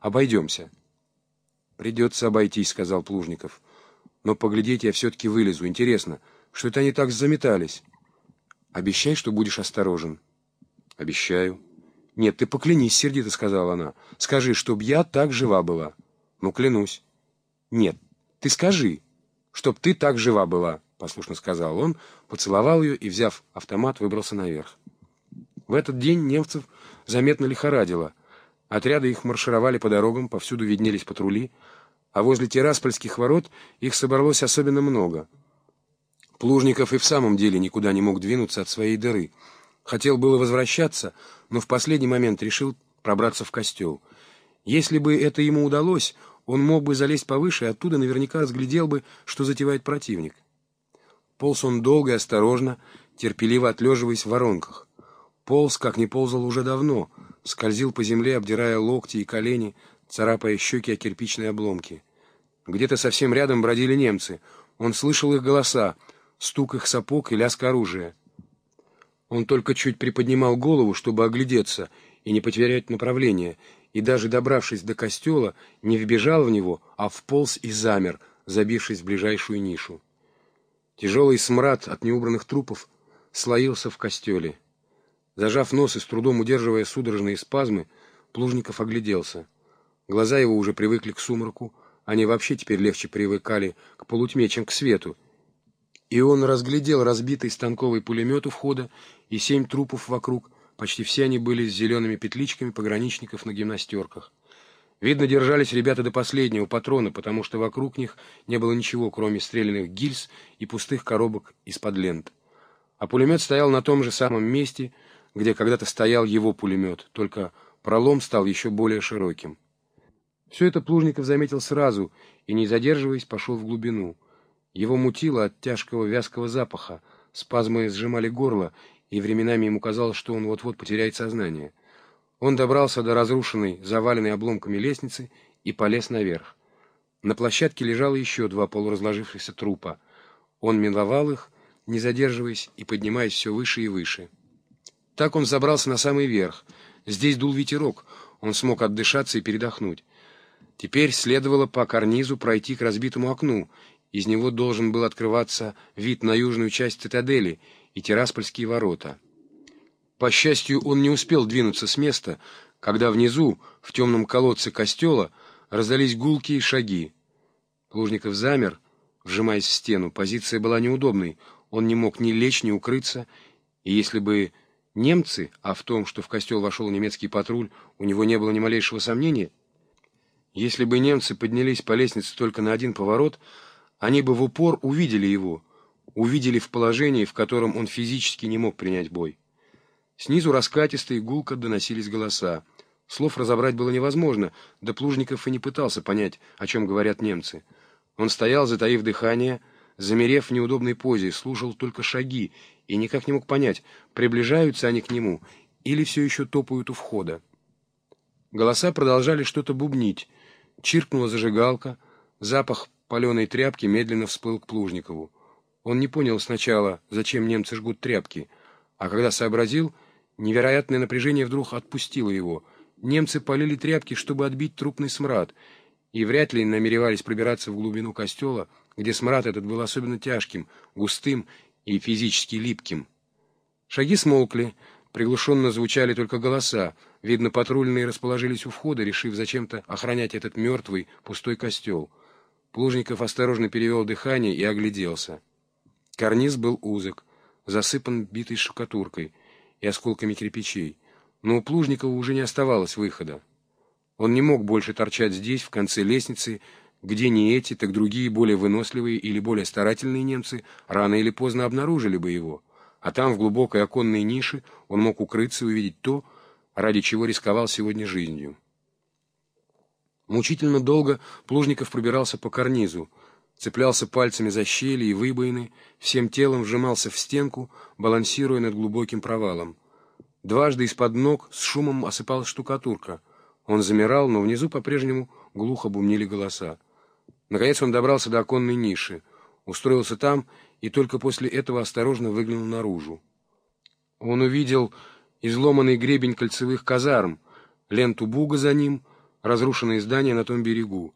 обойдемся». «Придется обойтись», — сказал Плужников. «Но поглядеть я все-таки вылезу. Интересно, что это они так заметались?» «Обещай, что будешь осторожен». «Обещаю». «Нет, ты поклянись, — сердито сказала она. Скажи, чтоб я так жива была». «Ну, клянусь». «Нет, ты скажи, чтоб ты так жива была», — послушно сказал он, поцеловал ее и, взяв автомат, выбрался наверх. В этот день немцев заметно лихорадило. Отряды их маршировали по дорогам, повсюду виднелись патрули, а возле Тираспольских ворот их собралось особенно много. Плужников и в самом деле никуда не мог двинуться от своей дыры — Хотел было возвращаться, но в последний момент решил пробраться в костел. Если бы это ему удалось, он мог бы залезть повыше и оттуда наверняка разглядел бы, что затевает противник. Полз он долго и осторожно, терпеливо отлеживаясь в воронках. Полз, как не ползал уже давно, скользил по земле, обдирая локти и колени, царапая щеки о кирпичные обломки. Где-то совсем рядом бродили немцы. Он слышал их голоса, стук их сапог и лязг оружия. Он только чуть приподнимал голову, чтобы оглядеться и не потерять направление, и даже добравшись до костела, не вбежал в него, а вполз и замер, забившись в ближайшую нишу. Тяжелый смрад от неубранных трупов слоился в костеле. Зажав нос и с трудом удерживая судорожные спазмы, Плужников огляделся. Глаза его уже привыкли к сумраку, они вообще теперь легче привыкали к полутьме, чем к свету, и он разглядел разбитый станковый пулемет у входа и семь трупов вокруг, почти все они были с зелеными петличками пограничников на гимнастерках. Видно, держались ребята до последнего патрона, потому что вокруг них не было ничего, кроме стрелянных гильз и пустых коробок из-под лент. А пулемет стоял на том же самом месте, где когда-то стоял его пулемет, только пролом стал еще более широким. Все это Плужников заметил сразу и, не задерживаясь, пошел в глубину — его мутило от тяжкого вязкого запаха, спазмы сжимали горло, и временами ему казалось, что он вот-вот потеряет сознание. Он добрался до разрушенной, заваленной обломками лестницы и полез наверх. На площадке лежало еще два полуразложившихся трупа. Он миновал их, не задерживаясь и поднимаясь все выше и выше. Так он забрался на самый верх. Здесь дул ветерок, он смог отдышаться и передохнуть. Теперь следовало по карнизу пройти к разбитому окну из него должен был открываться вид на южную часть цитадели и Тираспольские ворота. По счастью, он не успел двинуться с места, когда внизу, в темном колодце костела, раздались гулкие шаги. Плужников замер, вжимаясь в стену. Позиция была неудобной. Он не мог ни лечь, ни укрыться. И если бы немцы, а в том, что в костел вошел немецкий патруль, у него не было ни малейшего сомнения, если бы немцы поднялись по лестнице только на один поворот — они бы в упор увидели его, увидели в положении, в котором он физически не мог принять бой. Снизу раскатисто и гулко доносились голоса. Слов разобрать было невозможно, да Плужников и не пытался понять, о чем говорят немцы. Он стоял, затаив дыхание, замерев в неудобной позе, слушал только шаги и никак не мог понять, приближаются они к нему или все еще топают у входа. Голоса продолжали что-то бубнить. Чиркнула зажигалка, запах паленой тряпки медленно всплыл к Плужникову. Он не понял сначала, зачем немцы жгут тряпки, а когда сообразил, невероятное напряжение вдруг отпустило его. Немцы полили тряпки, чтобы отбить трупный смрад, и вряд ли намеревались пробираться в глубину костела, где смрад этот был особенно тяжким, густым и физически липким. Шаги смолкли, приглушенно звучали только голоса, видно, патрульные расположились у входа, решив зачем-то охранять этот мертвый, пустой костел. Плужников осторожно перевел дыхание и огляделся. Карниз был узок, засыпан битой штукатуркой и осколками кирпичей, но у Плужникова уже не оставалось выхода. Он не мог больше торчать здесь, в конце лестницы, где не эти, так другие, более выносливые или более старательные немцы рано или поздно обнаружили бы его, а там, в глубокой оконной нише, он мог укрыться и увидеть то, ради чего рисковал сегодня жизнью. Мучительно долго Плужников пробирался по карнизу, цеплялся пальцами за щели и выбоины, всем телом вжимался в стенку, балансируя над глубоким провалом. Дважды из-под ног с шумом осыпалась штукатурка. Он замирал, но внизу по-прежнему глухо бумнили голоса. Наконец он добрался до оконной ниши, устроился там и только после этого осторожно выглянул наружу. Он увидел изломанный гребень кольцевых казарм, ленту буга за ним — разрушенные здания на том берегу.